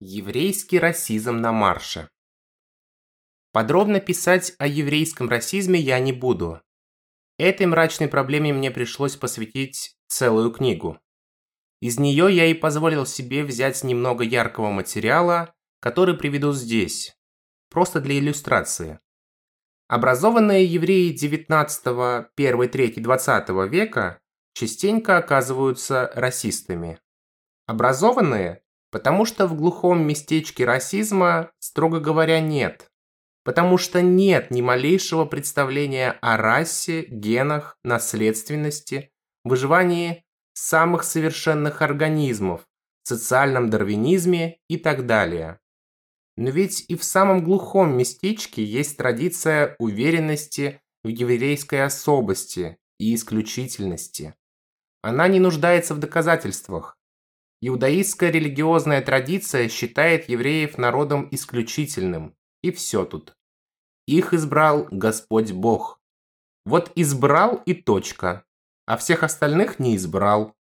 Еврейский расизм на марше. Подробно писать о еврейском расизме я не буду. Этой мрачной проблеме мне пришлось посвятить целую книгу. Из нее я и позволил себе взять немного яркого материала, который приведу здесь, просто для иллюстрации. Образованные евреи 19, 1 3 20 века частенько оказываются расистами. Образованные Потому что в глухом местечке расизма, строго говоря, нет. Потому что нет ни малейшего представления о расе, генах, наследственности, выживании самых совершенных организмов, социальном дарвинизме и так далее. Но ведь и в самом глухом местечке есть традиция уверенности в еврейской особости и исключительности. Она не нуждается в доказательствах, Иудаистская религиозная традиция считает евреев народом исключительным. И все тут. Их избрал Господь Бог. Вот избрал и точка. А всех остальных не избрал.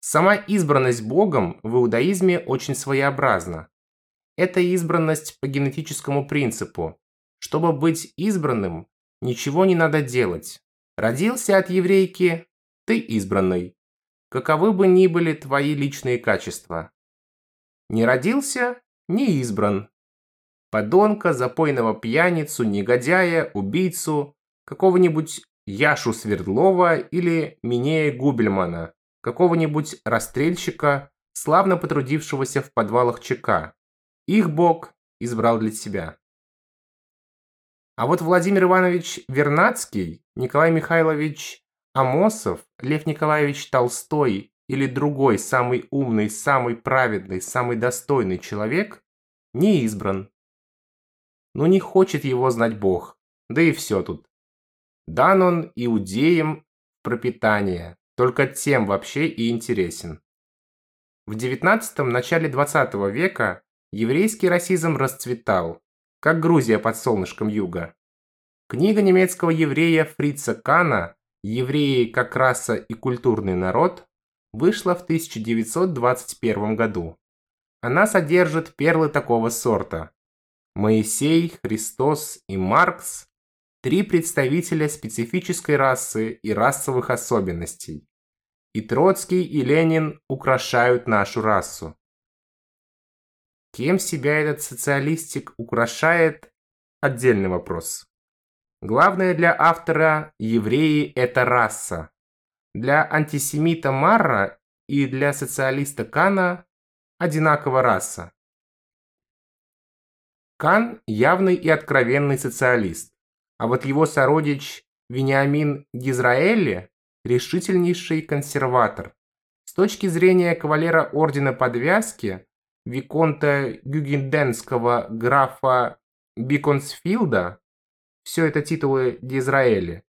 Сама избранность Богом в иудаизме очень своеобразна. Это избранность по генетическому принципу. Чтобы быть избранным, ничего не надо делать. Родился от еврейки – ты избранный каковы бы ни были твои личные качества. Не родился – не избран. Подонка, запойного пьяницу, негодяя, убийцу, какого-нибудь Яшу Свердлова или Минея Губельмана, какого-нибудь расстрельщика, славно потрудившегося в подвалах ЧК. Их Бог избрал для себя. А вот Владимир Иванович Вернадский, Николай Михайлович Амосов, Лев Николаевич Толстой или другой самый умный, самый праведный, самый достойный человек не избран. Но не хочет его знать Бог, да и все тут. Дан он иудеям пропитание, только тем вообще и интересен. В XIX – начале XX века еврейский расизм расцветал, как Грузия под солнышком юга. Книга немецкого еврея Фрица Кана «Евреи как раса и культурный народ» вышла в 1921 году. Она содержит перлы такого сорта. Моисей, Христос и Маркс – три представителя специфической расы и расовых особенностей. И Троцкий, и Ленин украшают нашу расу. Кем себя этот социалистик украшает – отдельный вопрос. Главное для автора евреи – это раса. Для антисемита Марра и для социалиста Кана одинаково раса. Кан – явный и откровенный социалист, а вот его сородич Вениамин Дизраэли – решительнейший консерватор. С точки зрения кавалера Ордена Подвязки, Виконта Гюгенденского графа Биконсфилда все это титулы Дизраэли.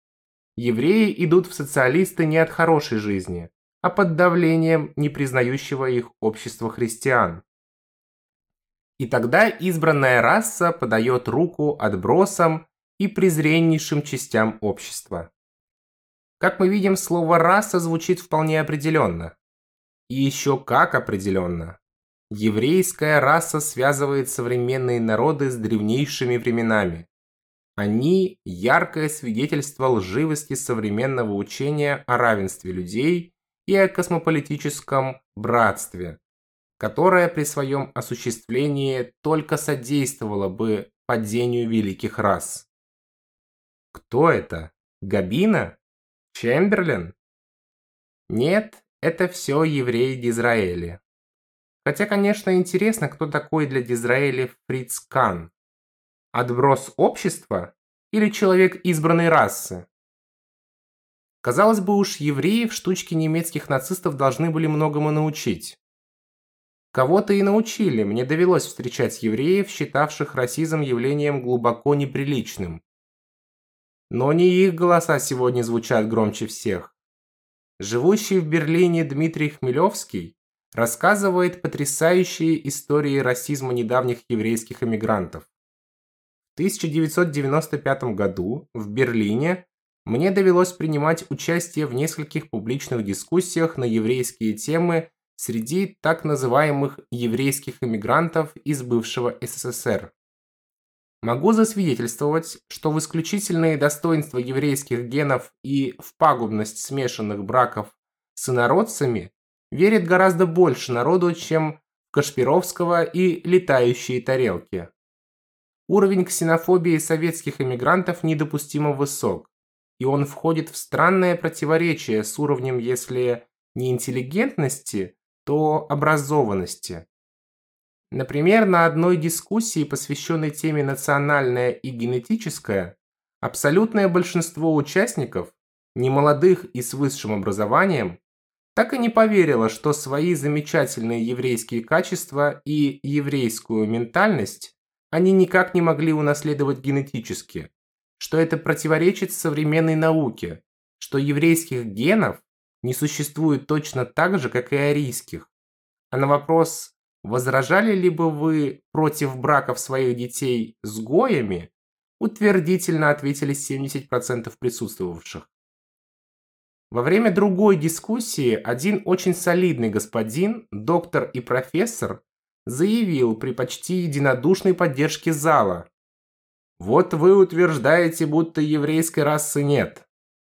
Евреи идут в социалисты не от хорошей жизни, а под давлением непризнающего их общества христиан. И тогда избранная раса подает руку отбросам и презреннейшим частям общества. Как мы видим, слово «раса» звучит вполне определенно. И еще как определенно. Еврейская раса связывает современные народы с древнейшими временами. Они – яркое свидетельство лживости современного учения о равенстве людей и о космополитическом братстве, которое при своем осуществлении только содействовало бы падению великих рас. Кто это? Габина? Чемберлен? Нет, это все евреи Дизраэли. Хотя, конечно, интересно, кто такой для Дизраэли Фриц Кан. Отброс общества или человек избранной расы? Казалось бы, уж евреев штучки немецких нацистов должны были многому научить. Кого-то и научили, мне довелось встречать евреев, считавших расизм явлением глубоко неприличным. Но не их голоса сегодня звучат громче всех. Живущий в Берлине Дмитрий Хмелевский рассказывает потрясающие истории расизма недавних еврейских эмигрантов. 1995 году в Берлине мне довелось принимать участие в нескольких публичных дискуссиях на еврейские темы среди так называемых еврейских эмигрантов из бывшего СССР. Могу засвидетельствовать, что в исключительные достоинства еврейских генов и в пагубность смешанных браков с инородцами верит гораздо больше народу, чем Кашпировского и летающие тарелки. Уровень ксенофобии советских эмигрантов недопустимо высок, и он входит в странное противоречие с уровнем, если не интеллигентности, то образованности. Например, на одной дискуссии, посвященной теме «Национальное и генетическое», абсолютное большинство участников, немолодых и с высшим образованием, так и не поверило, что свои замечательные еврейские качества и еврейскую ментальность они никак не могли унаследовать генетически, что это противоречит современной науке, что еврейских генов не существует точно так же, как и арийских. А на вопрос Возражали ли бы вы против браков своих детей с гоями? Утвердительно ответили 70% присутствовавших. Во время другой дискуссии один очень солидный господин, доктор и профессор, заявил при почти единодушной поддержке зала. Вот вы утверждаете, будто еврейской расы нет.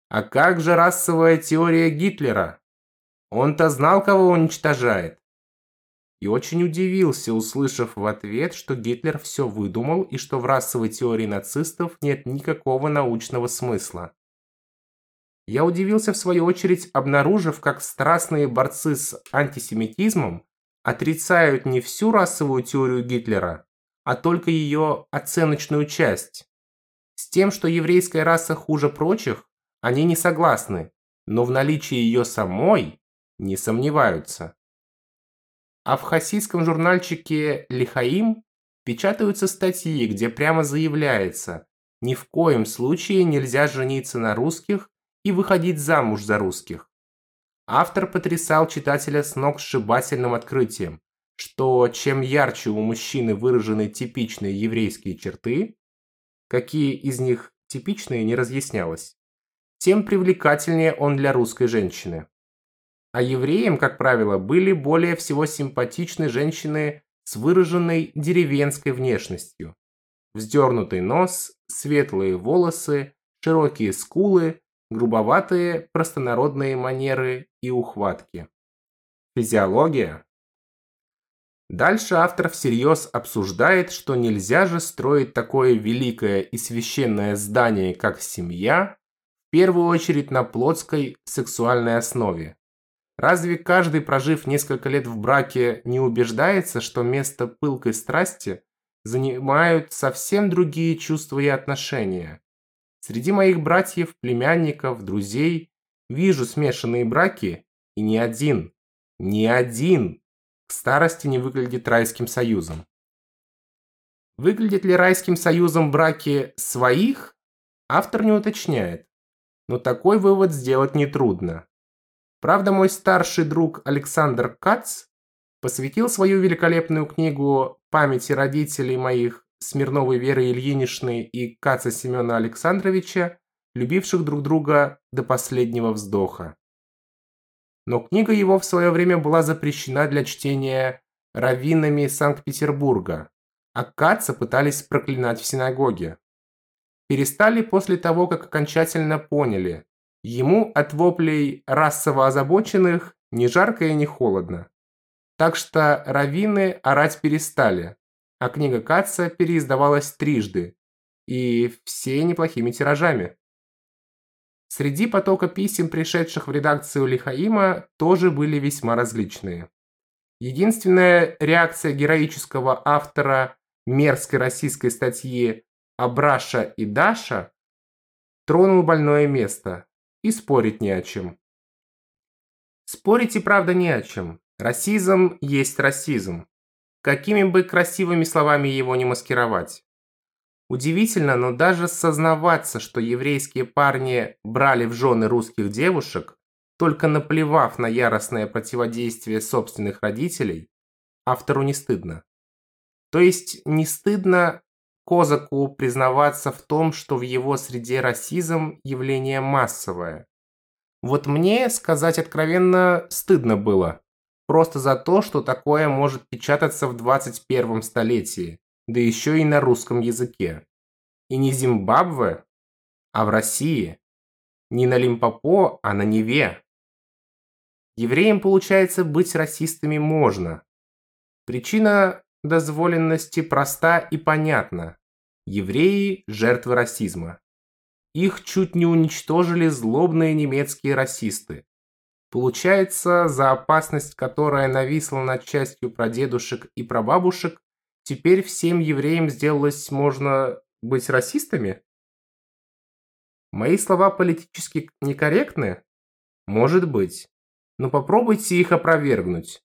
А как же расовая теория Гитлера? Он-то знал, кого уничтожает и очень удивился, услышав в ответ, что Гитлер все выдумал и что в расовой теории нацистов нет никакого научного смысла. Я удивился в свою очередь, обнаружив, как страстные борцы с антисемитизмом отрицают не всю расовую теорию Гитлера, а только ее оценочную часть. С тем, что еврейская раса хуже прочих, они не согласны, но в наличии ее самой не сомневаются а в хасидском журнальчике «Лихаим» печатаются статьи, где прямо заявляется «Ни в коем случае нельзя жениться на русских и выходить замуж за русских». Автор потрясал читателя с ног сшибательным открытием, что чем ярче у мужчины выражены типичные еврейские черты, какие из них типичные не разъяснялось, тем привлекательнее он для русской женщины а евреям, как правило, были более всего симпатичны женщины с выраженной деревенской внешностью. Вздернутый нос, светлые волосы, широкие скулы, грубоватые простонародные манеры и ухватки. Физиология. Дальше автор всерьез обсуждает, что нельзя же строить такое великое и священное здание, как семья, в первую очередь на плотской сексуальной основе. Разве каждый, прожив несколько лет в браке, не убеждается, что место пылкой страсти занимают совсем другие чувства и отношения? Среди моих братьев, племянников, друзей вижу смешанные браки, и ни один, ни один к старости не выглядит райским союзом. Выглядит ли райским союзом браки своих, автор не уточняет, но такой вывод сделать нетрудно. Правда, мой старший друг Александр Кац посвятил свою великолепную книгу «Памяти родителей моих» Смирновой Веры Ильиничны и Каца Семена Александровича, любивших друг друга до последнего вздоха. Но книга его в свое время была запрещена для чтения раввинами Санкт-Петербурга, а Каца пытались проклинать в синагоге. Перестали после того, как окончательно поняли, Ему от воплей расово озабоченных ни жарко и ни холодно. Так что раввины орать перестали, а книга Каца переиздавалась трижды, и все неплохими тиражами. Среди потока писем, пришедших в редакцию Лихаима, тоже были весьма различные. Единственная реакция героического автора мерзкой российской статьи «Абраша и Даша» тронул больное место, и спорить не о чем. Спорить и правда не о чем. Расизм есть расизм. Какими бы красивыми словами его не маскировать. Удивительно, но даже сознаваться, что еврейские парни брали в жены русских девушек, только наплевав на яростное противодействие собственных родителей, автору не стыдно. То есть не стыдно Козаку признаваться в том, что в его среде расизм – явление массовое. Вот мне, сказать откровенно, стыдно было. Просто за то, что такое может печататься в 21 столетии, да еще и на русском языке. И не Зимбабве, а в России. Не на Лимпопо, а на Неве. Евреям, получается, быть расистами можно. Причина дозволенности проста и понятна. Евреи – жертвы расизма. Их чуть не уничтожили злобные немецкие расисты. Получается, за опасность, которая нависла над частью прадедушек и прабабушек, теперь всем евреям сделалось можно быть расистами? Мои слова политически некорректны? Может быть. Но попробуйте их опровергнуть.